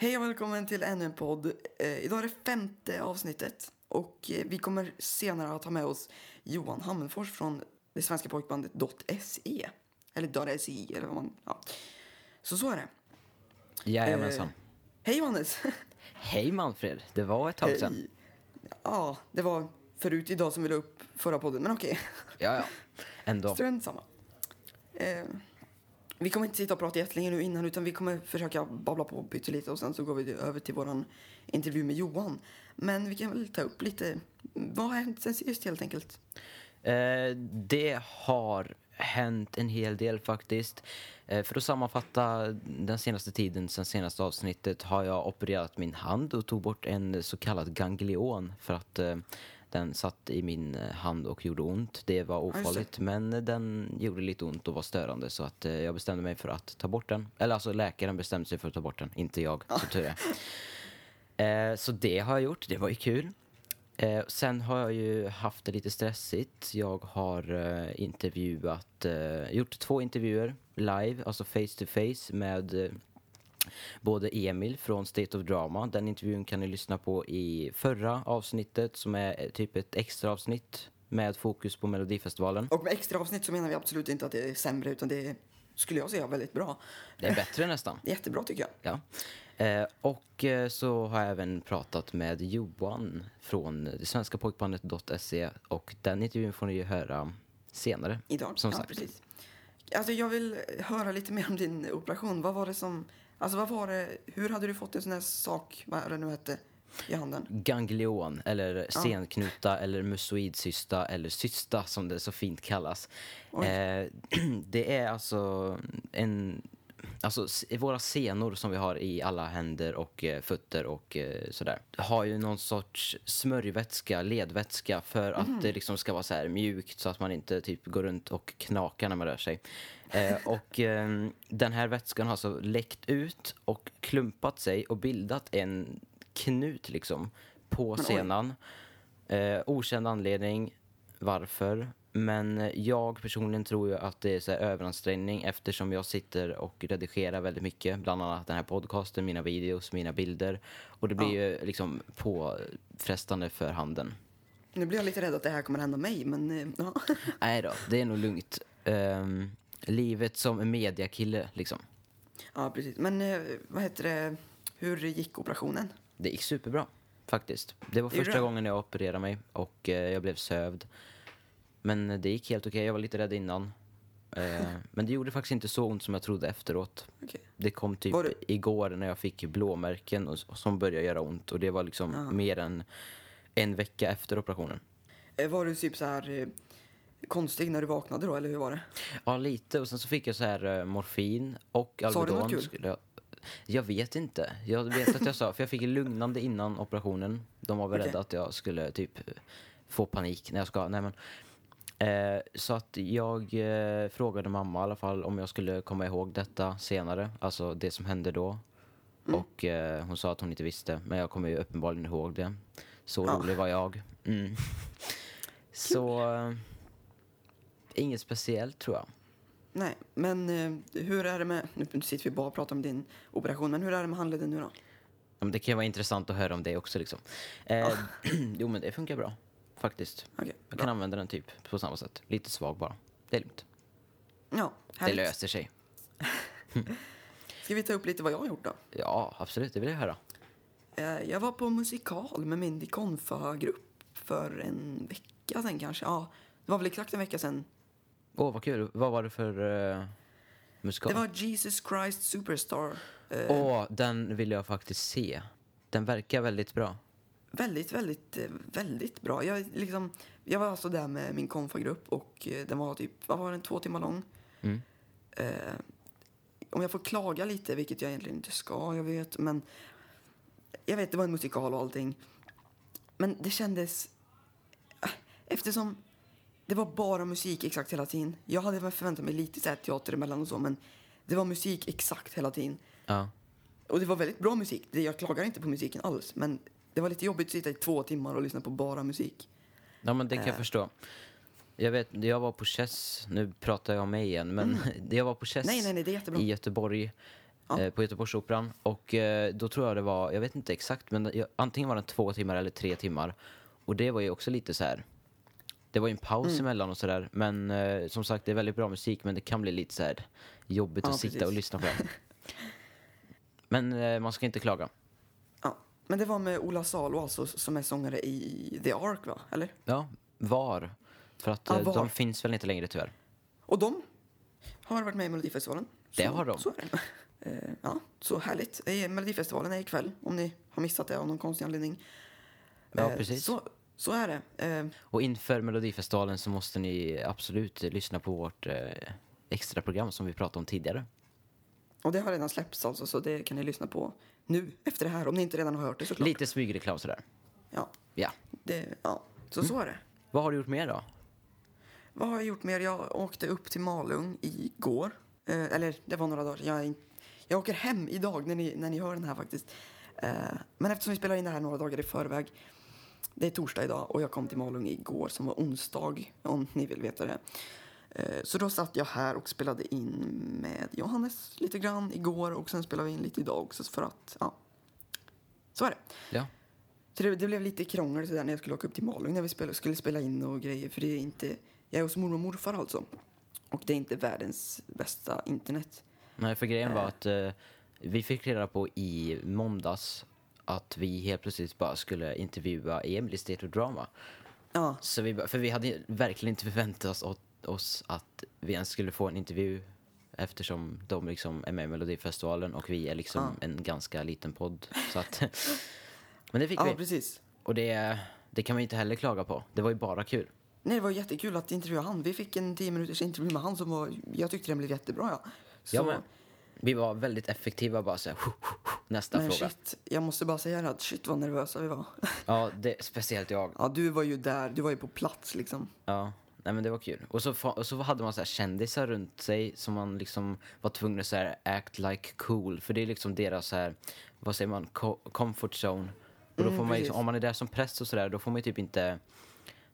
Hej och välkommen till ännu en podd. Eh, idag är det femte avsnittet och eh, vi kommer senare att ha med oss Johan Hammenfors från det svenska pojkbandet .se. Eller .se eller vad man... Ja. Så så är det. Jajamensan. Eh, hej Johannes! Hej Manfred, det var ett tag sedan. Hej. Ja, det var förut idag som vi la upp förra podden, men okej. Ja, ja. Ändå. Strunt samma. Eh, vi kommer inte sitta och prata jättelänge nu innan utan vi kommer försöka babbla på pyttelite och sen så går vi över till våran intervju med Johan. Men vi kan väl ta upp lite, vad har hänt sen sist helt enkelt? Eh, det har hänt en hel del faktiskt. Eh, för att sammanfatta den senaste tiden, sen senaste avsnittet, har jag opererat min hand och tog bort en så kallad ganglion för att eh, den satt i min eh, hand och gjorde ont. Det var ofarligt, men den gjorde lite ont och var störande så att eh, jag bestämde mig för att ta bort den. Eller alltså läkaren bestämde sig för att ta bort den, inte jag, så tur är. Eh, så det har jag gjort, det var ju kul. Eh, sen har jag ju haft det lite stressigt. Jag har eh, intervjuat, eh, gjort två intervjuer live, alltså face to face med eh, både Emil från State of Drama. Den intervjun kan ni lyssna på i förra avsnittet som är eh, typ ett extra avsnitt med fokus på Melodifestivalen. Och med extra avsnitt så menar vi absolut inte att det är sämre utan det är, skulle jag säga, väldigt bra. Det är bättre nästan. Jättebra tycker jag. Ja. Eh, och eh, så har jag även pratat med Johan från det svenska pojkbandet.se och den intervjun får ni ju höra senare. Idag. Som ja, sagt. precis. Alltså jag vill höra lite mer om din operation. Vad var det som, alltså vad var det, hur hade du fått en sån här sak, vad det nu hette, i handen? ganglion eller senknuta eller musoidcysta eller cysta som det så fint kallas. Eh, det är alltså en Alltså våra senor som vi har i alla händer och eh, fötter och eh, sådär har ju någon sorts smörjvätska, ledvätska för att det liksom ska vara så här mjukt så att man inte typ går runt och knakar när man rör sig. Eh, och eh, den här vätskan har alltså läckt ut och klumpat sig och bildat en knut liksom på senan. Eh, okänd anledning varför. Men eh, jag personligen tror ju att det är så överansträngning eftersom jag sitter och redigerar väldigt mycket. Bland annat den här podcasten, mina videos, mina bilder. Och det blir ju liksom påfrestande för handen. Nu blir jag lite rädd att det här kommer hända mig, men eh, ja. Nej då, det är nog lugnt. Ehm, livet som mediakille liksom. ja, precis. Men eh, vad heter det, hur gick operationen? Det gick superbra, faktiskt. Det var första det? gången jag opererade mig och jag blev sövd. Men det gick helt okej, jag var lite rädd innan. Eh, men det gjorde faktiskt inte så ont som jag trodde efteråt. Okej. Det kom typ det- igår när jag fick blåmärken och, och som började göra ont. Och det var liksom Ja. mer än en vecka efter operationen. Eh, Var du typ så här eh, konstig när du vaknade då, eller hur var det? Ja, lite. Och sen så fick jag så här eh, morfin och Sa du något Alvedon. kul? Jag, jag vet inte. Jag vet att jag sa, för jag fick lugnande innan operationen. De var väl Okej. rädda att jag skulle typ få panik när jag ska. Nej, men, eh, så att jag eh, frågade mamma i alla fall om jag skulle komma ihåg detta senare. Alltså det som hände då. Mm. Och eh, hon sa att hon inte visste. Men jag kommer ju uppenbarligen ihåg det. Så Ja. rolig var jag. Mm. Så... Eh, inget speciellt tror jag. Nej, men eh, hur är det med, nu sitter vi bara och pratar om din operation, men hur är det med handleden nu då? Ja, men det kan ju vara intressant att höra om det också. Liksom. Eh, jo, men det funkar bra. Faktiskt. Okej, Jag kan använda den typ på samma sätt. Lite svag bara. Det är lugnt. Ja, Det härligt. löser sig. Ska vi ta upp lite vad jag har gjort då? Ja, absolut. Det vill jag höra. Eh, Jag var på musikal med min Dikonfa-grupp för en vecka sen kanske. Ja, det var väl exakt en vecka sen. Åh, vad kul. Vad var det för uh, musikal? Det var Jesus Christ Superstar. Eh, Åh, den vill jag faktiskt se. Den verkar väldigt bra. Väldigt, väldigt, eh, väldigt bra. Jag, liksom, jag var alltså där med min konfagrupp och eh, den var typ, vad var den, två timmar lång. Mm. Eh, om jag får klaga lite, vilket jag egentligen inte ska, jag vet, men jag vet, det var en musikal och allting. Men det kändes, eh, eftersom det var bara musik exakt hela tiden. Jag hade förväntat mig lite så här teater emellan och så, men det var musik exakt hela tiden. Ja. Och det var väldigt bra musik. Jag klagar inte på musiken alls. Men det var lite jobbigt att sitta i två timmar och lyssna på bara musik. Ja, men det kan jag Eh. förstå. Jag vet, jag var på Chess, nu pratar jag om mig igen, men jag var på Chess Mm. Nej, nej, nej, i Göteborg, Ja. eh, på Göteborgsoperan. Och eh, då tror jag det var, jag vet inte exakt, men jag, antingen var den två timmar eller tre timmar. Och det var ju också lite så här. Det var ju en paus Mm. emellan och sådär. Men eh, som sagt, det är väldigt bra musik, men det kan bli lite så här jobbigt Ja, att sitta precis. och lyssna på det. Men eh, man ska inte klaga. Men det var med Ola Salo alltså, som är sångare i The Ark, va? Eller? Ja, var. För att Ja, eh, var. de finns väl inte längre tyvärr. Och de har varit med i Melodifestivalen. Det Så- har de. Så är det. Eh, ja, så härligt. Melodifestivalen är ikväll, om ni har missat det av någon konstig anledning. Ja, Eh, precis. Så, så är det. Eh, Och inför Melodifestivalen så måste ni absolut lyssna på vårt eh, extra program som vi pratade om tidigare. och det har redan släppts alltså, så det kan ni lyssna på nu efter det här, om ni inte redan har hört det såklart. Lite smygreklam sådär. Ja, Ja. det, ja. så så är det. Vad har du gjort mer då? Vad har jag gjort mer? Jag åkte upp till Malung igår. Eh, eller det var några dagar. Jag, jag åker hem idag när ni, när ni hör den här faktiskt. Eh, men eftersom vi spelar in det här några dagar i förväg. Det är torsdag idag och jag kom till Malung igår som var onsdag om ni vill veta det. Eh, så då satt jag här och spelade in med Johannes lite grann igår och sen spelade vi in lite idag också för att, ja. Så är det. Ja. Så det, det blev lite krångel sådär när jag skulle åka upp till Malung när vi spela, skulle spela in och grejer. För det är inte, jag är hos mormor och morfar alltså. Och det är inte världens bästa internet. Nej, för grejen var att eh, vi fick reda på i måndags att vi helt plötsligt bara skulle intervjua Emil i State of Drama. Ja, Så vi, för vi hade verkligen inte förväntat oss, åt- oss att vi ens skulle få en intervju eftersom de liksom är med i Melodifestivalen och vi är liksom Ja. en ganska liten podd. Så att, men det fick ja vi. precis. Och det, det kan man ju inte heller klaga på. Det var ju bara kul. Nej, det var jättekul att intervjua han. Vi fick en 10 minuters intervju med han som var, jag tyckte den blev jättebra ja. Så, Ja, men vi var väldigt effektiva bara så här, nästa men fråga. shit, jag måste bara säga det att shit vad nervösa vi var. Ja, det, speciellt jag. Ja, du var ju där, du var ju på plats liksom. Ja, nej men det var kul. Och så, och så hade man så här kändisar runt sig som man liksom var tvungen att så här act like cool. För det är liksom deras så här, vad säger man, Co- comfort zone. Och då Mm, får man liksom, om man är där som präst och sådär, då får man ju typ inte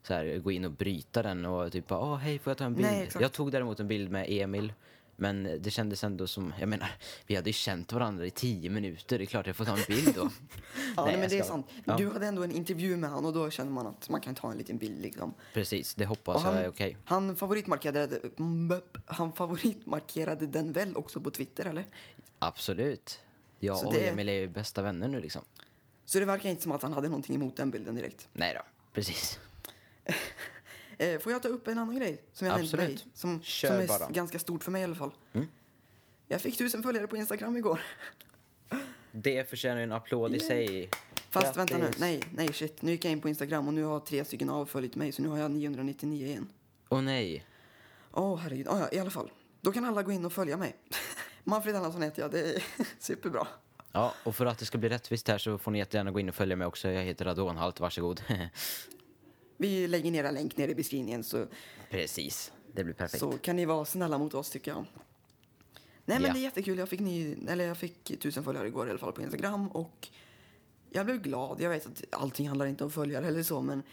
så här, gå in och bryta den och typ bara, åh hej får jag ta en bild? Nej, jag tog däremot en bild med Emil. Men det kändes ändå som, jag menar, vi hade ju känt varandra i tio minuter. Det är klart jag får ta en bild då. Ja, Nej, men det är sant. Ja. Du hade ändå en intervju med han och då känner man att man kan ta en liten bild liksom. Precis, det hoppas Och han, jag är okej. han, favoritmarkerade, han favoritmarkerade den väl också på Twitter, eller? Absolut. Jag Så och det- Emil är ju bästa vänner nu liksom. Så det verkar inte som att han hade någonting emot den bilden direkt. Nej då, precis. Eh, får jag ta upp en annan grej som jag nämnde dig? Som, Kör som är bara. ganska stort för mig i alla fall. Mm. Jag fick tusen följare på Instagram igår. Det förtjänar en applåd i Yeah. sig. Fast vänta nu, Grattis. nej, nej shit. Nu gick jag in på Instagram och nu har tre stycken avföljt mig så nu har jag 999 igen. Åh nej. Åh herregud, oh, ja, i alla fall. Då kan alla gå in och följa mig. Manfred Erlandsson heter jag, det är superbra. Ja, och för att det ska bli rättvist här så får ni jättegärna gå in och följa mig också. Jag heter Radonhalt, varsågod. Vi lägger ner en länk ner i beskrivningen så, Precis, det blir perfekt. så kan ni vara snälla mot oss tycker jag. Nej men Ja. det är jättekul, jag fick, ny, eller jag fick tusen följare igår i alla fall på Instagram och jag blev glad. Jag vet att allting handlar inte om följare eller så men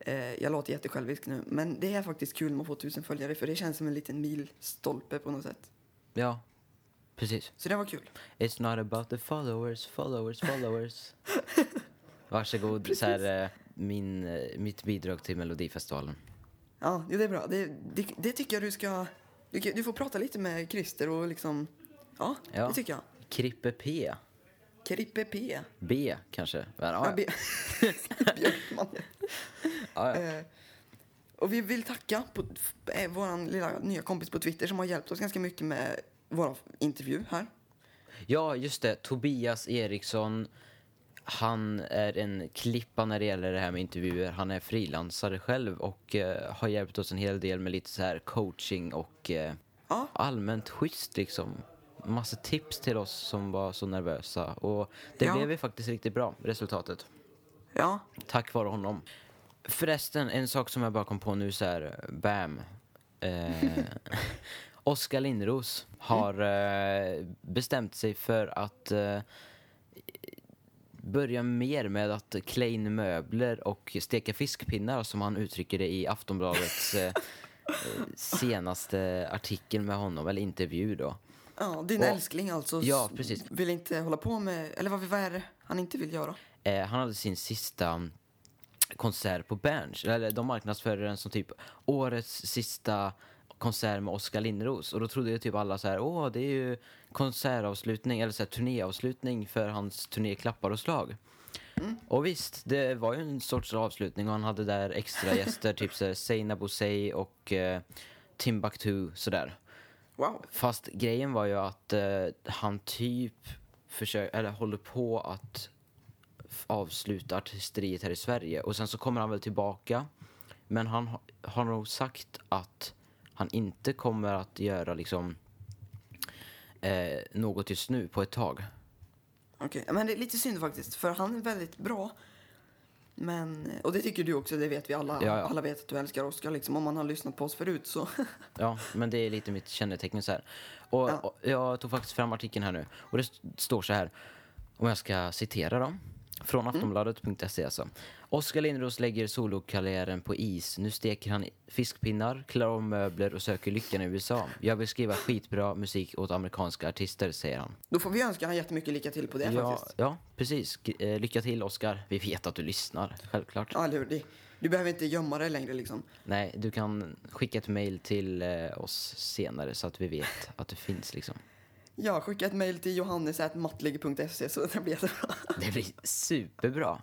eh, jag låter jättesjälvisk nu. Men det är faktiskt kul med att få tusen följare för det känns som en liten milstolpe på något sätt. Ja, precis. Så det var kul. It's not about the followers, followers, followers. Varsågod, så här, eh, min, eh, mitt bidrag till Melodifestivalen. Ja, det är bra. Det, det, det tycker jag du ska... Du, du får prata lite med Christer och liksom... Ja, Ja. det tycker jag. Krippe P. Krippe P. B kanske. Men, Ja, ja, B. Björkman. ja, ja. Eh, och vi vill tacka på, eh, vår lilla nya kompis på Twitter som har hjälpt oss ganska mycket med vår intervju här. Ja, just det. Tobias Eriksson. Han är en klippa när det gäller det här med intervjuer. Han är frilansare själv och eh, har hjälpt oss en hel del med lite så här coaching och eh, Ja, allmänt schysst liksom. Massa tips till oss som var så nervösa och det Ja. blev ju faktiskt riktigt bra, resultatet. ja, Tack vare honom. Förresten, en sak som jag bara kom på nu så här, bam. Eh, Oskar Lindros har eh, bestämt sig för att eh, börja mer med att klä in möbler och steka fiskpinnar som han uttrycker det i Aftonbladets eh, eh, senaste artikel med honom, eller intervju då. Ja, din Och- älskling alltså. Ja, precis. Vill inte hålla på med, eller vad, vad är det han inte vill göra? Eh, han hade sin sista konsert på Berns. Eller de marknadsförde den som typ årets sista konsert med Oskar Lindros. Och då trodde ju typ alla så här, åh det är ju konsertavslutning, eller så här, turnéavslutning för hans turné Klappar och slag. Och visst, det var ju en sorts avslutning och han hade där extra gäster, typ så här, Seinabo Bosei och eh, Timbuktu sådär. Wow. Fast grejen var ju att eh, han typ försöker, eller håller på att avsluta artisteriet här i Sverige. Och sen så kommer han väl tillbaka. Men han ha, har nog sagt att han inte kommer att göra liksom eh, något just nu på ett tag. Okej, men det är lite synd faktiskt, för han är väldigt bra. Men, och det tycker du också, det vet vi alla. Ja, ja. Alla vet att du älskar Oscar liksom. Om man har lyssnat på oss förut så. Ja, men det är lite mitt kännetecken så här. Och, Ja. och jag tog faktiskt fram artikeln här nu. Och det st- står så här, om jag ska citera dem. Från aftonbladet.se alltså. Oskar Lindros lägger solokarriären på is. Nu steker han fiskpinnar, klär om möbler och söker lyckan i USA. Jag vill skriva skitbra musik åt amerikanska artister, säger han. Då får vi önska han jättemycket lycka till på det Ja, faktiskt. ja, precis. Eh, lycka till, Oskar. Vi vet att du lyssnar, självklart. Ja, eller hur? Du behöver inte gömma dig längre liksom. Nej, du kan skicka ett mail till eh, oss senare så att vi vet att du finns liksom. Ja, skicka ett mejl till johannes.mattlig.se så det blir jättebra. Det blir superbra.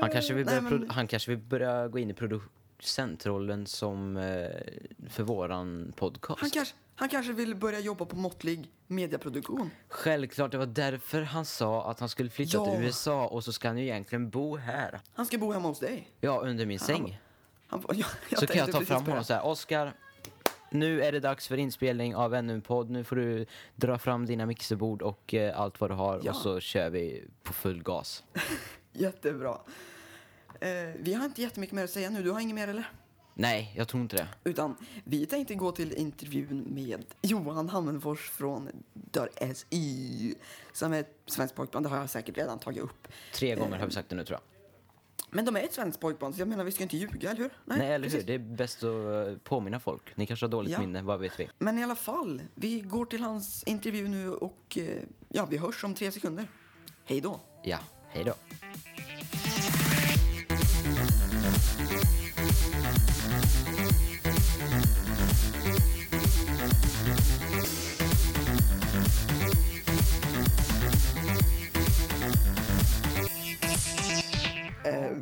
Han kanske vill Nej, börja, men- produ- han kanske vill börja gå in i producentrollen som eh, för våran podcast. Han kanske, han kanske vill börja jobba på måttlig mediaproduktion. Självklart, det var därför han sa att han skulle flytta Ja. till USA och så ska han ju egentligen bo här. Han ska bo hemma hos dig. Ja, under min säng. Han, ja, jag så kan jag ta fram honom så här, Oskar, nu är det dags för inspelning av ännu en podd. Nu får du dra fram dina mixerbord och eh, allt vad du har Ja. och så kör vi på full gas. Jättebra. Eh, vi har inte jättemycket mer att säga nu. Du har inget mer eller? Nej, jag tror inte det. Utan vi tänkte gå till intervjun med Johan Hammenfors från Dör SI. Som är ett svenskt pojkband, det har jag säkert redan tagit upp. Tre gånger har vi sagt det nu tror jag. Men de är ett svenskt pojkband, så jag menar vi ska inte ljuga, eller hur? Nej, eller hur? precis. Det är bäst att eh, påminna folk. Ni kanske har dåligt Ja. minne, vad vet vi? Men i alla fall, vi går till hans intervju nu och eh, ja, vi hörs om tre sekunder. Hej då! Ja, hej då.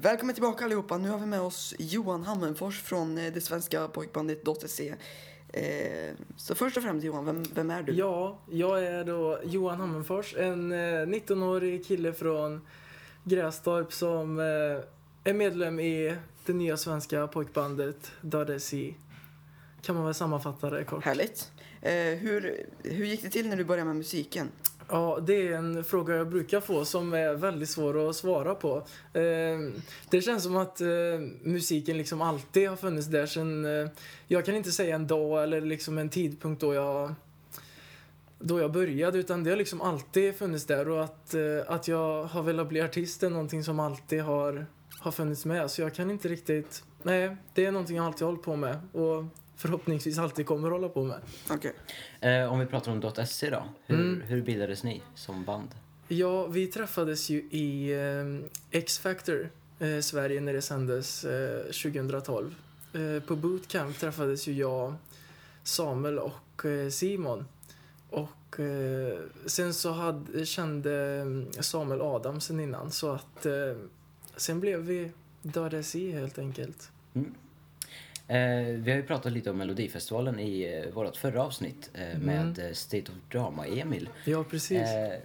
Välkommen tillbaka allihopa. Nu har vi med oss Johan Hammenfors från eh, det svenska pojkbandet .se. Eh, så först och främst Johan, vem, vem är du? Ja, jag är då Johan Hammenfors, en eh, 19-årig kille från Grästorp som eh, är medlem i det nya svenska pojkbandet Dadesi. Kan man väl sammanfatta det kort. Härligt. Eh, hur, hur gick det till när du började med musiken? Ja, det är en fråga jag brukar få som är väldigt svår att svara på. Ehm, det känns som att eh, musiken liksom alltid har funnits där sen... Eh, jag kan inte säga en dag eller liksom en tidpunkt då jag då jag började utan det har liksom alltid funnits där och att, eh, att jag har velat bli artist är någonting som alltid har, har funnits med så jag kan inte riktigt... Nej, det är någonting jag alltid har hållit på med och förhoppningsvis alltid kommer hålla på med. Okej. Eh, om vi pratar om .se då. Hur, Mm. hur bildades ni som band? Ja, vi träffades ju i eh, X-Factor eh, Sverige när det sändes eh, 2012. Eh, på bootcamp träffades ju jag, Samuel och eh, Simon. Och eh, sen så hade, kände eh, Samuel Adam sen innan så att eh, sen blev vi Dödes i helt enkelt. Eh, vi har ju pratat lite om Melodifestivalen i eh, vårt förra avsnitt eh, Mm. med eh, State of Drama, Emil. Ja, precis. Eh,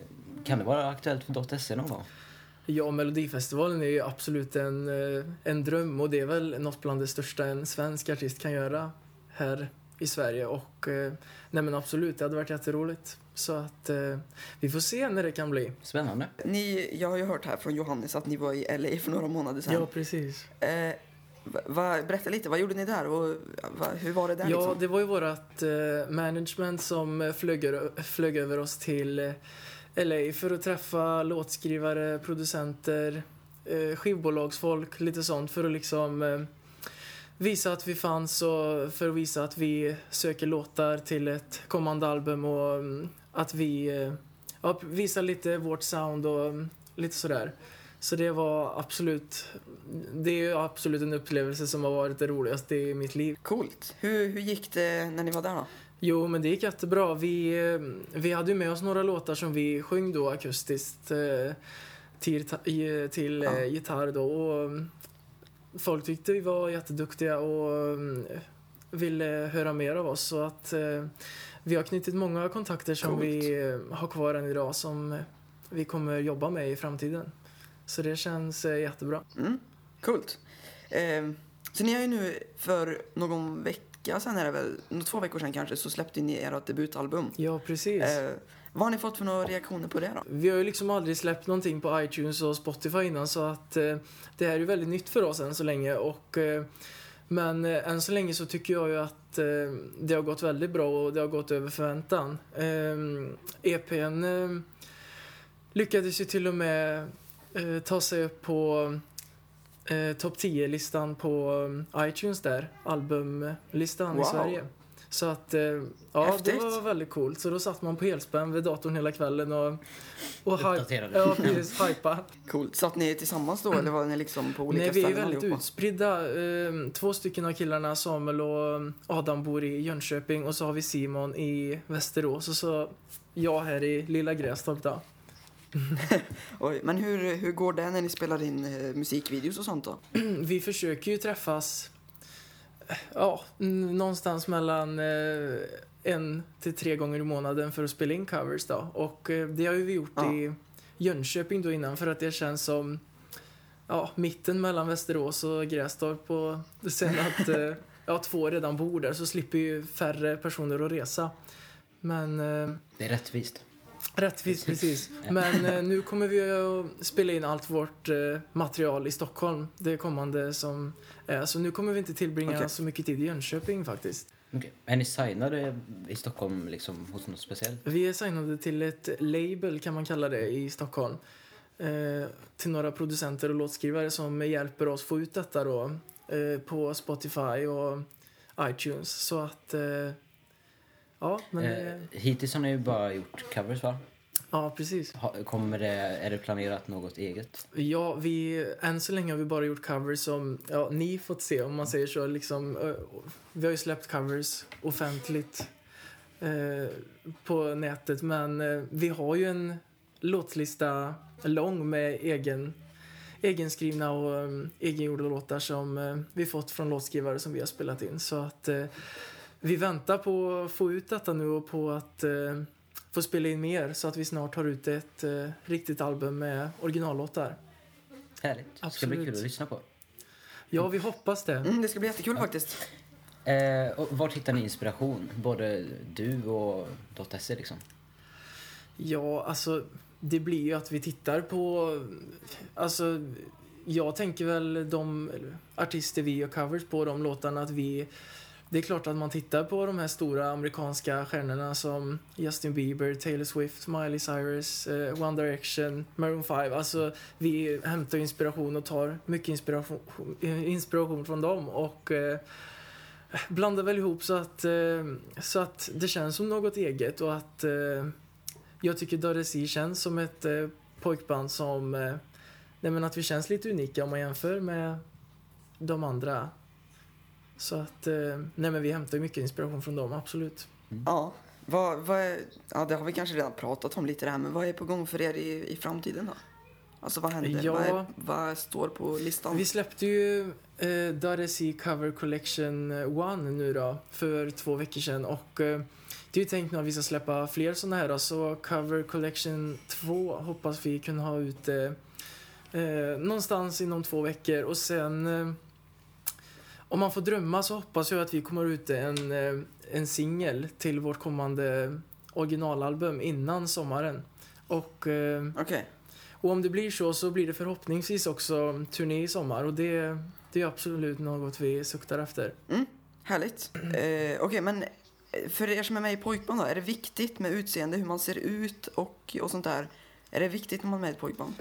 kan det vara aktuellt för .se någon gång? Ja, Melodifestivalen är ju absolut en, eh, en dröm och det är väl något bland det största en svensk artist kan göra här i Sverige och eh, nej men absolut, det hade varit jätteroligt. Så att eh, vi får se när det kan bli. Spännande. Ni, jag har ju hört här från Johannes att ni var i LA för några månader sedan. Ja, precis. Eh, Va, berätta lite, vad gjorde ni där och va, hur var det där Ja, liksom? det var ju vårt eh, management som eh, flög, flög över oss till eh, LA för att träffa låtskrivare, producenter, eh, skivbolagsfolk, lite sånt för att liksom eh, visa att vi fanns och för att visa att vi söker låtar till ett kommande album och mm, att vi eh, ja, visa lite vårt sound och mm, lite sådär. Så det var absolut, det är absolut en upplevelse som har varit det roligaste i mitt liv. Coolt. Hur, hur gick det när ni var där då? Jo, men det gick jättebra. Vi, vi hade ju med oss några låtar som vi sjöng då akustiskt eh, till, till Ja. eh, gitarr då. Och mm, folk tyckte vi var jätteduktiga och mm, ville höra mer av oss. Så att eh, vi har knutit många kontakter som Coolt. vi har kvar än idag som vi kommer jobba med i framtiden. Så det känns eh, jättebra. Mm, coolt. Eh, så ni har ju nu för någon vecka sedan, är det väl, två veckor sedan kanske, så släppte ni ert debutalbum. Ja, precis. Eh, vad har ni fått för några reaktioner på det då? Vi har ju liksom aldrig släppt någonting på iTunes och Spotify innan så att eh, det här är ju väldigt nytt för oss än så länge och eh, men eh, än så länge så tycker jag ju att eh, det har gått väldigt bra och det har gått över förväntan. Eh, EPn eh, lyckades ju till och med eh, ta sig upp på eh, topp 10-listan på eh, iTunes där, albumlistan Wow. i Sverige. Så att, eh, ja Häftigt. det var väldigt coolt. Så då satt man på helspänn vid datorn hela kvällen och, och hype, Uppdaterade. ja, precis, hypa. Coolt. Satt ni tillsammans då eller var ni liksom på olika Nej, vi är ställen väldigt allihopa? utspridda. Eh, två stycken av killarna, Samuel och Adam, bor i Jönköping och så har vi Simon i Västerås och så jag här i lilla Grästorp då. Oj, men hur, hur går det när ni spelar in eh, musikvideos och sånt då? Vi försöker ju träffas eh, ja, någonstans mellan eh, en till tre gånger i månaden för att spela in covers då. Och eh, det har ju vi gjort Ja. i Jönköping då innan för att det känns som ja, mitten mellan Västerås och Grästorp och sen att eh, ja, två redan bor där så slipper ju färre personer att resa. Men Det är rättvist. Rättvist, precis. Men eh, nu kommer vi att spela in allt vårt eh, material i Stockholm, det kommande som är. Så nu kommer vi inte tillbringa Okej. så mycket tid i Jönköping faktiskt. Okej. Är ni signade i Stockholm liksom hos något speciellt? Vi är signade till ett label kan man kalla det i Stockholm. Eh, till några producenter och låtskrivare som hjälper oss få ut detta då eh, på Spotify och iTunes. Så att, eh, ja, men Eh, det, hittills har ni ju bara gjort covers va? ja precis. Ha, kommer det, är det planerat något eget? Ja, vi, än så länge har vi bara gjort covers som ja, ni fått se om man säger så. Liksom, ö, vi har ju släppt covers offentligt eh, på nätet men eh, vi har ju en låtlista lång med egen, egenskrivna och um, egengjorda låtar som eh, vi fått från låtskrivare som vi har spelat in. Så att eh, vi väntar på att få ut detta nu och på att eh, få spela in mer så att vi snart har ut ett eh, riktigt album med originallåtar. Härligt. Det ska bli kul att lyssna på. Ja, vi hoppas det. Mm, det ska bli jättekul faktiskt. Eh, och vart hittar ni inspiration? Både du och .se liksom? Ja, alltså det blir ju att vi tittar på... Alltså, jag tänker väl de artister vi gör covers på, de låtarna, att vi... Det är klart att man tittar på de här stora amerikanska stjärnorna som Justin Bieber, Taylor Swift, Miley Cyrus, eh, One Direction, Maroon 5. Alltså, vi hämtar inspiration och tar mycket inspiration, inspiration från dem och eh, blandar väl ihop så att, eh, så att det känns som något eget och att eh, jag tycker Doresi känns som ett eh, pojkband som... Eh, nej men att vi känns lite unika om man jämför med de andra. Så att... Eh, nej men vi hämtar ju mycket inspiration från dem, absolut. Ja, vad, vad är, ja, det har vi kanske redan pratat om lite det här, men vad är på gång för er i, i framtiden då? Alltså vad händer? Ja. Vad, är, vad står på listan? Vi släppte ju eh, Doresi Cover Collection 1 nu då, för två veckor sedan. Och eh, det är ju tänkt nu att vi ska släppa fler sådana här då, så Cover Collection 2 hoppas vi kunna ha ute eh, någonstans inom två veckor. Och sen, eh, om man får drömma så hoppas jag att vi kommer ut en, eh, en singel till vårt kommande originalalbum innan sommaren. Och eh, Okej, och om det blir så så blir det förhoppningsvis också turné i sommar och det, det är absolut något vi suktar efter. Härligt. Eh, Okej, men eh, för er som är med i pojkband då, är det viktigt med utseende, hur man ser ut och, och sånt där? Är det viktigt när man är med i ett pojkband?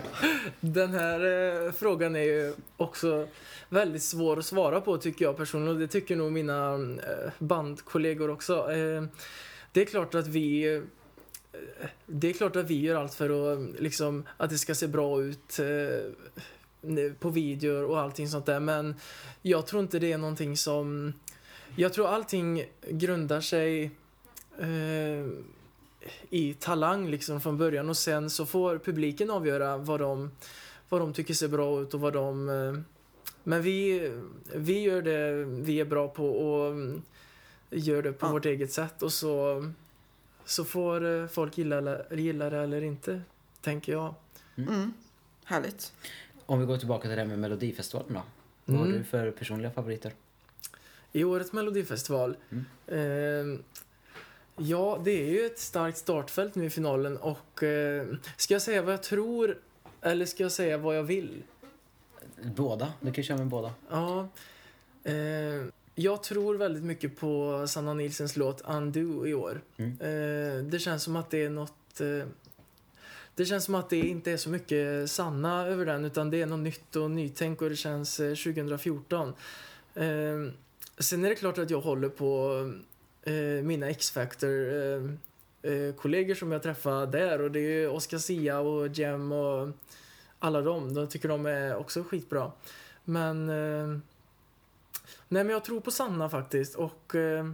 Den här eh, frågan är ju också väldigt svår att svara på tycker jag personligen och det tycker nog mina eh, bandkollegor också. Eh, det är klart att vi eh, det är klart att vi gör allt för att, liksom, att det ska se bra ut eh, på videor och allting sånt där men jag tror inte det är någonting som jag tror allting grundar sig eh, i talang liksom från början och sen så får publiken avgöra vad de, vad de tycker ser bra ut och vad de... Eh, men vi, vi gör det vi är bra på och mm, gör det på Ja. vårt eget sätt och så, så får eh, folk gilla, eller- gilla det eller inte, tänker jag. Mm. Härligt. Om vi går tillbaka till det här med Melodifestivalen då. Vad har Mm. du för personliga favoriter? I årets melodifestival. Mm. Eh, ja, det är ju ett starkt startfält nu i finalen och eh, ska jag säga vad jag tror eller ska jag säga vad jag vill? Båda. Du kan köra med båda. Ja. Eh, jag tror väldigt mycket på Sanna Nilsens låt Undo i år. Mm. Eh, det känns som att det är något... Eh, det känns som att det inte är så mycket Sanna över den utan det är något nytt och nytänk och det känns eh, 2014. Eh, sen är det klart att jag håller på eh, mina X-Factor eh, eh, kollegor som jag träffade där och det är ju Oscar Sia och Jem och alla dem. De tycker de är också skitbra. Men... Eh, nej, men jag tror på Sanna faktiskt. Och eh,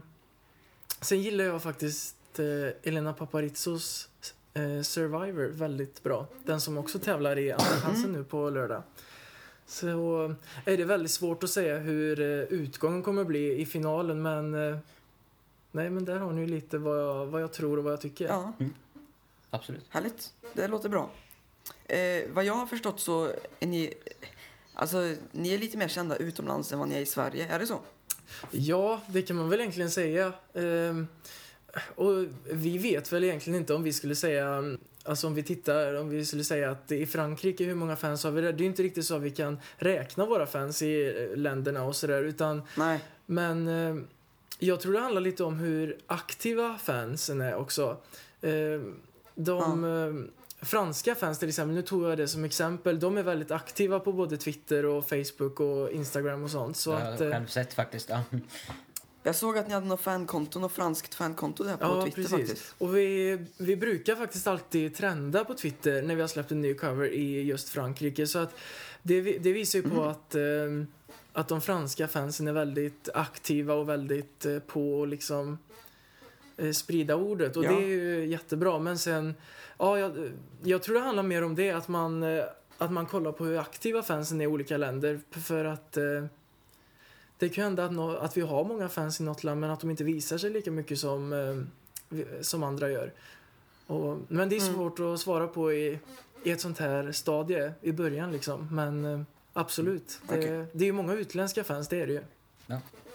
sen gillar jag faktiskt eh, Elena Paparizzos eh, Survivor väldigt bra. Den som också tävlar i Andra chansen nu på lördag. Så eh, är det väldigt svårt att säga hur eh, utgången kommer bli i finalen men eh, Nej men där har ni ju lite vad jag, vad jag tror och vad jag tycker. Ja, Absolut. härligt. Det låter bra. Eh, vad jag har förstått så är ni... Alltså, ni är lite mer kända utomlands än vad ni är i Sverige. Är det så? Ja, det kan man väl egentligen säga. Ehm, och vi vet väl egentligen inte om vi skulle säga, alltså om vi tittar, om vi skulle säga att i Frankrike, hur många fans har vi där? Det är ju inte riktigt så att vi kan räkna våra fans i eh, länderna och sådär, utan Nej. men eh, jag tror det handlar lite om hur aktiva fansen är också. Eh, de eh, franska fans till exempel, nu tog jag det som exempel, de är väldigt aktiva på både Twitter och Facebook och Instagram och sånt. Så jag har att, eh, själv sett faktiskt. Ja. Jag såg att ni hade något fankonto, något franskt fankonto där på Ja, Twitter precis. faktiskt. Och vi, vi brukar faktiskt alltid trenda på Twitter när vi har släppt en ny cover i just Frankrike. Så att det, det visar ju på att, eh, att de franska fansen är väldigt aktiva och väldigt eh, på att liksom eh, sprida ordet. Och Ja. det är ju jättebra. Men sen, ja, jag, jag tror det handlar mer om det, att man, eh, att man kollar på hur aktiva fansen är i olika länder. För att det kan ju hända att, nå- att vi har många fans i något land men att de inte visar sig lika mycket som, som andra gör. Och, men det är Mm. svårt att svara på i, i ett sånt här stadie i början liksom. Men absolut. Det, Okej. det är ju många utländska fans, det är det ju.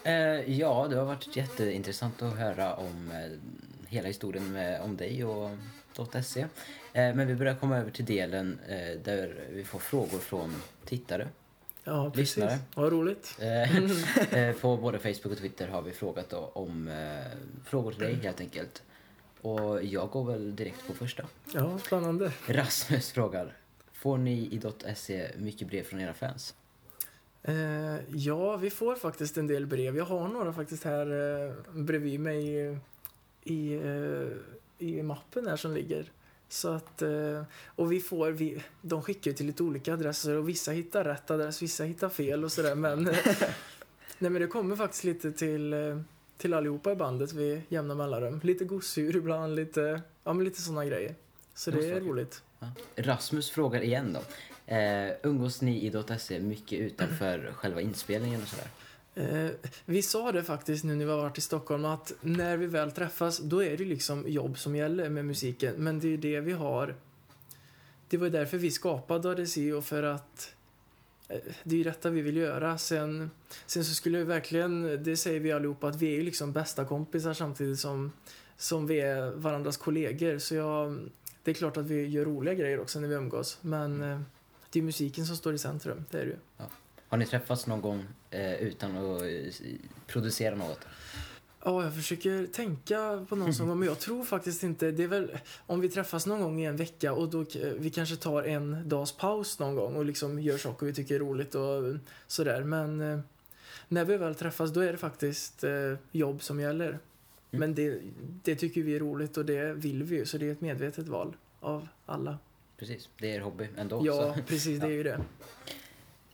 Eh, ja, det har varit jätteintressant att höra om eh, hela historien med, om dig och .se. Eh, men vi börjar komma över till delen eh, där vi får frågor från tittare. Ja, precis. Lyssnare. Vad roligt. Eh, eh, på både Facebook och Twitter har vi frågat då om frågor till dig helt enkelt. Och jag går väl direkt på första. Ja, spännande. Rasmus frågar. Får ni i .se mycket brev från era fans? Eh, ja, vi får faktiskt en del brev. Jag har några faktiskt här eh, bredvid mig i, i, eh, i mappen här som ligger. Så att, eh, och vi får, vi, de skickar ju till lite olika adresser och vissa hittar rätt adress, vissa hittar fel och sådär. Men, nej, men det kommer faktiskt lite till, eh, till allihopa i bandet vid jämna mellanrum. Lite gosedjur ibland, lite, ja, men lite sådana grejer. Så det är roligt. Rasmus frågar igen då. Eh, umgås ni i .se mycket utanför själva inspelningen och sådär? Eh, vi sa det faktiskt nu när vi har varit i Stockholm att när vi väl träffas då är det liksom jobb som gäller med musiken. Men det är ju det vi har. Det var ju därför vi skapade ADC och för att eh, det är ju detta vi vill göra. Sen, sen så skulle jag verkligen, det säger vi allihopa, att vi är ju liksom bästa kompisar samtidigt som, som vi är varandras kollegor. Så jag, det är klart att vi gör roliga grejer också när vi umgås. Men eh, det är musiken som står i centrum, det är det ju. Har ni träffats någon gång eh, utan att eh, producera något? Ja, jag försöker tänka på någon som gång, men jag tror faktiskt inte. Det är väl om vi träffas någon gång i en vecka och då k- vi kanske tar en dags paus någon gång och liksom gör saker vi tycker är roligt och sådär. Men eh, när vi väl träffas då är det faktiskt eh, jobb som gäller. Men det, det tycker vi är roligt och det vill vi ju, så det är ett medvetet val av alla. Precis, det är er hobby ändå. Ja, Så. precis, det är ju det.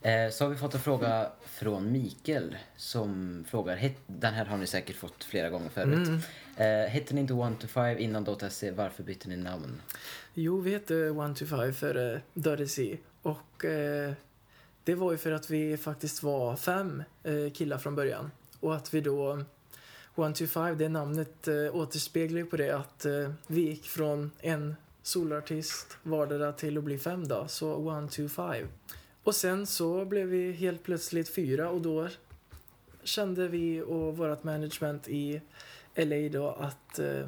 Eh, så har vi fått en fråga från Mikael som frågar, den här har ni säkert fått flera gånger förut. Mm. Eh, hette ni inte One to Five innan .se, varför bytte ni namn? Jo, vi hette One to Five för Dirty Sea. Och eh, det var ju för att vi faktiskt var fem eh, killar från början. Och att vi då... One to Five, det namnet eh, återspeglar ju på det att eh, vi gick från en solartist vardera till att bli fem då. Så One to Five. Och sen så blev vi helt plötsligt fyra och då kände vi och vårt management i LA då att eh,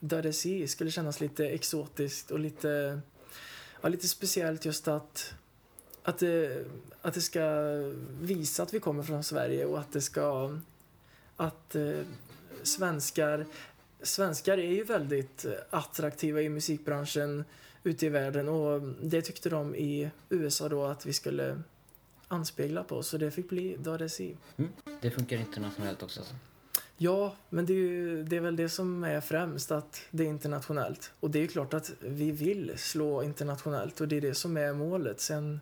Daresi Sea skulle kännas lite exotiskt och lite, ja, lite speciellt just att, att, det, att det ska visa att vi kommer från Sverige och att det ska att eh, svenskar svenskar är ju väldigt eh, attraktiva i musikbranschen ute i världen och det tyckte de i USA då att vi skulle anspegla på så det fick bli Sea. Mm. Det funkar internationellt också. Alltså. Ja, men det är, ju, det är väl det som är främst, att det är internationellt. Och det är ju klart att vi vill slå internationellt och det är det som är målet. Sen,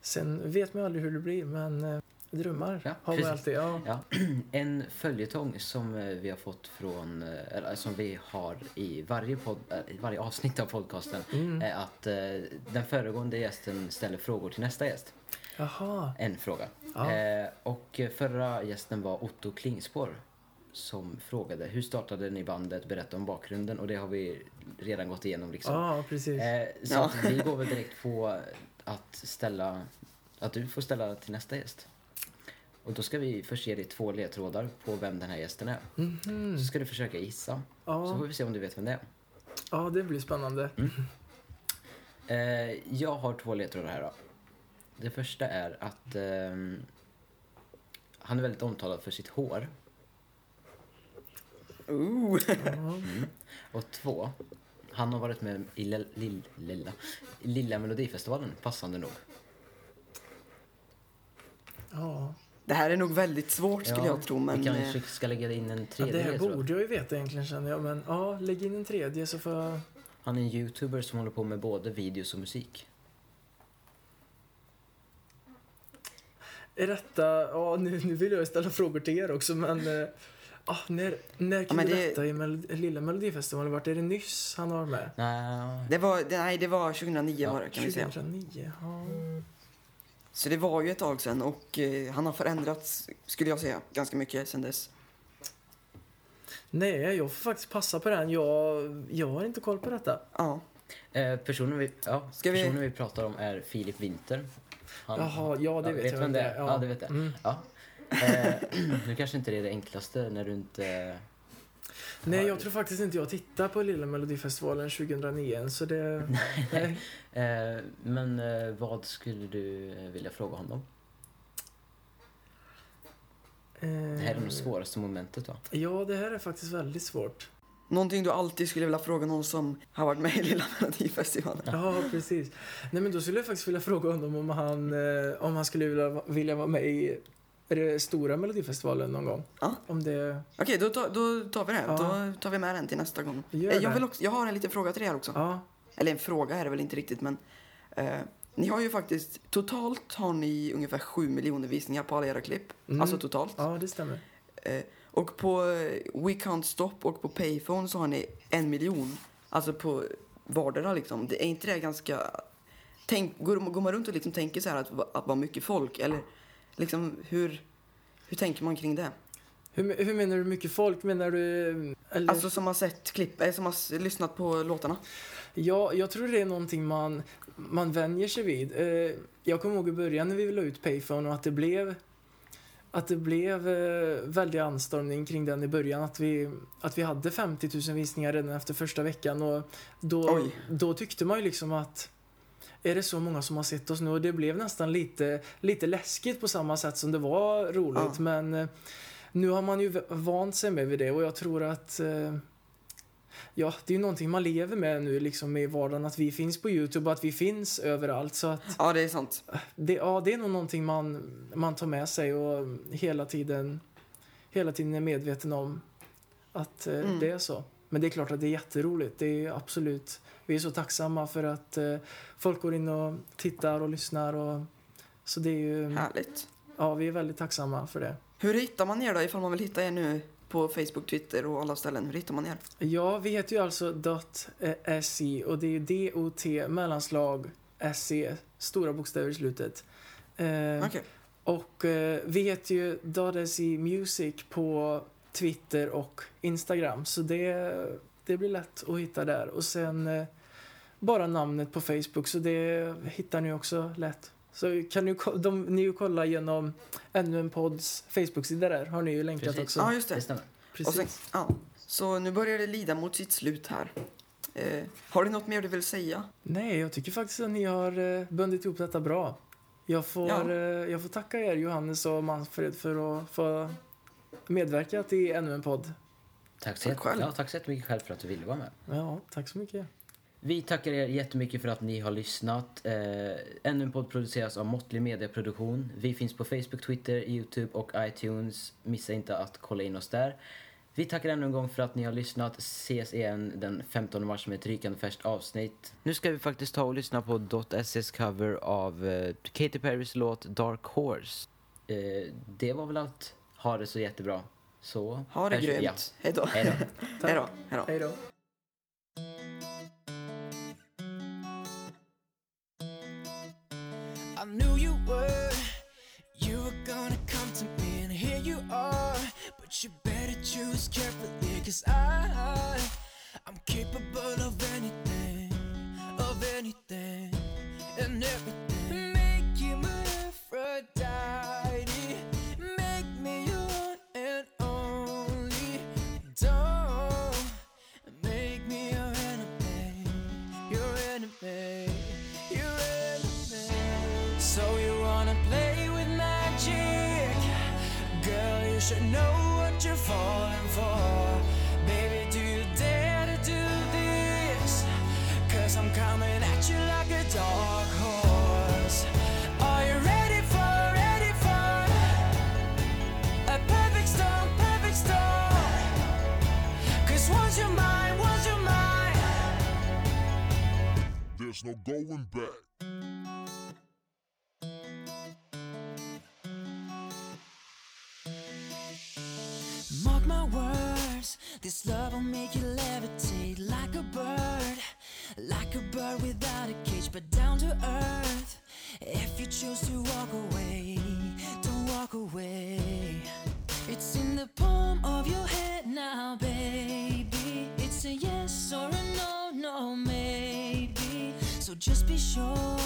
sen vet man aldrig hur det blir, men eh, drömmar Ja, har precis. alltid. Ja. Ja, en följetong som eh, vi har fått från, eh, eller som vi har i varje, podd, eh, i varje avsnitt av podcasten Mm. är att den föregående gästen ställer frågor till nästa gäst. Jaha. En fråga. Ja. Och förra gästen var Otto Klingspor som frågade hur startade ni bandet, berätta om bakgrunden och det har vi redan gått igenom liksom. Ja, precis. Eh, så Ja. vi går väl direkt på att ställa, att du får ställa till nästa gäst. Och då ska vi först ge dig två ledtrådar på vem den här gästen är. Mhm. Så ska du försöka gissa. Så får Ja, vi se om du vet vem det är. ja, det blir spännande. Eh, jag har två ledtrådar här då. Det första är att ehm, han är väldigt omtalad för sitt hår. Ooh. Ja. Och två, han har varit med i Lill- Lill- Lilla, i Lilla Melodifestivalen, passande nog. Ja. Det här är nog väldigt svårt skulle jag tro, men... Vi eh, kanske ska lägga in en Ja, tredje det här borde jag ju veta egentligen känner jag, men ja, lägg in en tredje så får jag... Han är en youtuber som håller på med både videos och musik. Är detta... Ja, nu, nu vill jag ställa frågor till er också, men... eh, Ah, när, när kan du det- detta i Mel Lilla Melodifestivalen? Vart är det nyss han har med? Nej, Det var, det, nej, det var 2009 Ja, var det, kan vi säga. 2009? Ja. Så det var ju ett tag sedan och eh, han har förändrats, skulle jag säga, ganska mycket sedan dess. Nej, jag får faktiskt passa på den. Jag, jag har inte koll på detta. Ja. eh, personen, vi, ja, Ska vi- personen vi pratar om är Filip Winter. Han, Jaha, ja det vet, jag. vem vem det är. Ja, det vet jag. Mm. Ja. Eh, nu kanske inte det är det enklaste när du inte... Nej, jag tror faktiskt inte jag tittar på Lilla Melodifestivalen 2009 än, så det... nej. Eh, men eh, vad skulle du eh, vilja fråga honom? Det här är nog svåraste momentet va? Ja, det här är faktiskt väldigt svårt. Någonting du alltid skulle vilja fråga någon som har varit med i Lilla Melodifestivalen. Ja, precis. Nej, men då skulle jag faktiskt vilja fråga honom om han, eh, om han skulle vilja, vilja vara med i är det stora Melodifestivalen någon gång. Ja. Om det... Okej, då, tar- då tar vi det. Ja. Då tar vi med den till nästa gång. Eh, jag, vill också, jag har en liten fråga till er också. Ja. Eller en fråga är det väl inte riktigt, men eh, ni har ju faktiskt, totalt har ni ungefär 7 miljoner visningar på alla era klipp. Mm. Alltså totalt. ja, det stämmer. Eh, och på eh, We Can't Stop och på Payphone så har ni en miljon. Alltså på vardera liksom. Det är inte det ganska... Tänk, går, går man runt och liksom tänker så här att, att vara mycket folk? Eller liksom hur, hur tänker man kring det? Hur, hur menar du mycket folk? Menar du... Eller, Alltså som har sett klipp, eh, som har lyssnat på låtarna. ja, jag tror det är någonting man, man vänjer sig vid. Eh, jag kommer ihåg i början när vi la ut Payphone och att det blev att det blev eh, väldig anstormning kring den i början. Att vi, att vi hade 50 000 visningar redan efter första veckan. Och då, Oj. då tyckte man ju liksom att är det så många som har sett oss nu och det blev nästan lite, lite läskigt på samma sätt som det var roligt. Ja. Men eh, nu har man ju vant sig med vid det och jag tror att eh, Ja, det är ju någonting man lever med nu liksom i vardagen att vi finns på Youtube och att vi finns överallt. Så att Ja, det är sant. det, ja, det är nog någonting man, man tar med sig och hela tiden, hela tiden är medveten om att eh, Mm. det är så. Men det är klart att det är jätteroligt. Det är absolut. Vi är så tacksamma för att eh, folk går in och tittar och lyssnar. Och, så det är ju, Härligt. ja, vi är väldigt tacksamma för det. Hur hittar man er då, ifall man vill hitta er nu på Facebook, Twitter och alla ställen? Hur hittar man er? Ja, vi heter ju alltså .se och det är D-O-T mellanslag SE, stora bokstäver i slutet. Eh, Okej. Och eh, vi heter ju .se Music på Twitter och Instagram. Så det, det blir lätt att hitta där. Och sen eh, bara namnet på Facebook, så det hittar ni också lätt. Så kan ni, de, ni ju kolla genom ännu en podds Facebook-sida där. Har ni ju länkat Precis. också. Ja, just Det det. stämmer. Precis. sen, ja. Så nu börjar det lida mot sitt slut här. Eh, har du något mer du vill säga? Nej, jag tycker faktiskt att ni har eh, bundit ihop detta bra. Jag får, Ja. eh, jag får tacka er, Johannes och Manfred, för att få medverka till ännu en podd. Tack så, Tack själv. ja, tack så jättemycket själv för att du ville vara med. Ja, tack så mycket. Vi tackar er jättemycket för att ni har lyssnat. Eh, ännu en podd produceras av Måttlig Mediaproduktion. Vi finns på Facebook, Twitter, Youtube och iTunes. Missa inte att kolla in oss där. Vi tackar ännu en gång för att ni har lyssnat. Ses igen den 15 mars med ett rykande färskt avsnitt. Nu ska vi faktiskt ta och lyssna på .ss cover av eh, Katy Perrys låt Dark Horse. Eh, det var väl allt. Ha det så jättebra. Så Ha det hörs vi. Ja. Hej då. Hej då. Hej då. Hej då. I knew you would. You were gonna come to me, and here you are. But you better choose carefully, cause I, I'm capable of anything, There's no going back. Mark my words, this love will make you levitate like a bird, like a bird without a cage, but down to earth. If you choose to walk away, don't walk away. It's in the palm of your hand now, baby. It's a yes or a just be sure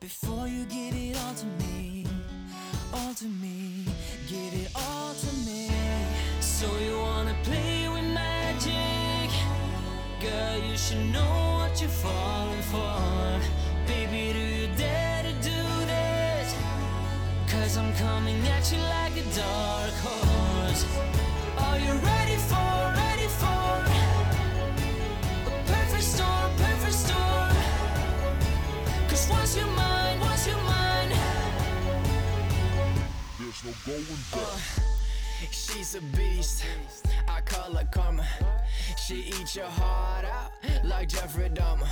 before you give it all to me all to me, give it all to me. So you wanna play with magic? Girl, you should know what you're falling for. Baby, do you dare to do this? Cause I'm coming at you like a dark horse. Are you ready Back. Uh, she's a beast. I call her karma. She eats your heart out like Jeffrey Dahmer.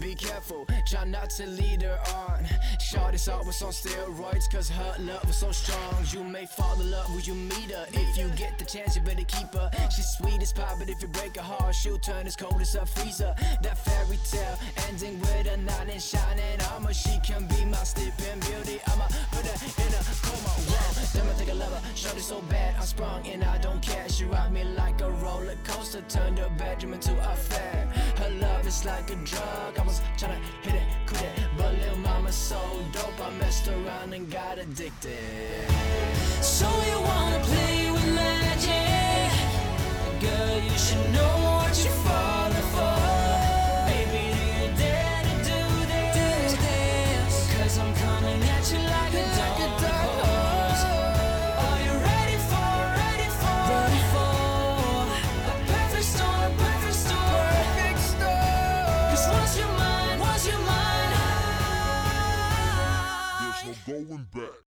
Be careful, try not to lead her on. Shorty's always on steroids, cause her love was so strong. You may fall in love when you meet her. If you get the chance, you better keep her. She's sweet as pie, but if you break her heart, she'll turn as cold as a freezer. That fairy tale ending with a knight in shining armor. She can be my sleeping beauty. I'ma put her in a coma. Whoa, me take a lover. Shorty so bad, I'm sprung and I don't care. She rocked me like a roller coaster, turned her bedroom into a fair. Is like a drug. I was tryna hit it, quit it, but little so dope. I messed around and got addicted. So you wanna play with magic? Girl, you should know what you're for. Going back.